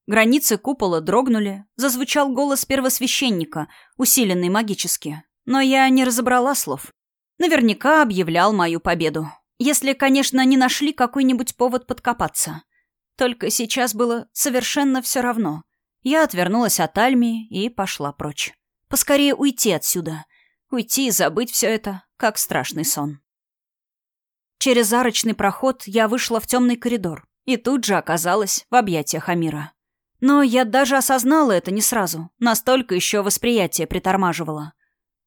Границы купола дрогнули, зазвучал голос первосвященника, усиленный магически. Но я не разобрала слов. Наверняка объявлял мою победу. Если, конечно, не нашли какой-нибудь повод подкопаться. Только сейчас было совершенно все равно. Я отвернулась от Альмии и пошла прочь. Поскорее уйти отсюда. Уйти и забыть все это, как страшный сон. Через арочный проход я вышла в темный коридор и тут же оказалась в объятиях Амира. Но я даже осознала это не сразу, настолько еще восприятие притормаживало.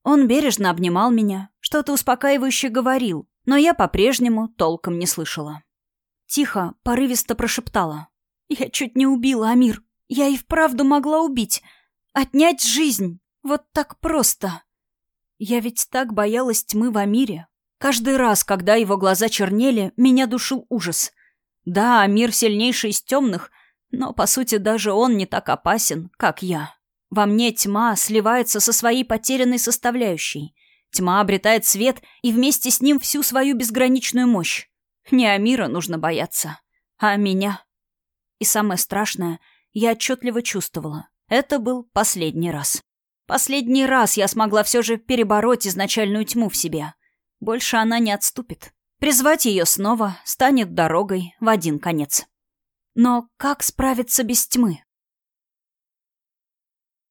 Он бережно обнимал меня, что-то успокаивающе говорил, но я по-прежнему толком не слышала. Тихо, порывисто прошептала. «Я чуть не убила, Амир. Я и вправду могла убить. Отнять жизнь. Вот так просто. Я ведь так боялась тьмы в Амире. Каждый раз, когда его глаза чернели, меня душил ужас. Да, Амир сильнейший из темных, но, по сути, даже он не так опасен, как я. Во мне тьма сливается со своей потерянной составляющей. Тьма обретает свет и вместе с ним всю свою безграничную мощь. Не Амира нужно бояться, а меня. И самое страшное, я отчетливо чувствовала. Это был последний раз. Последний раз я смогла все же перебороть изначальную тьму в себе. Больше она не отступит. Призвать ее снова станет дорогой в один конец. Но как справиться без тьмы?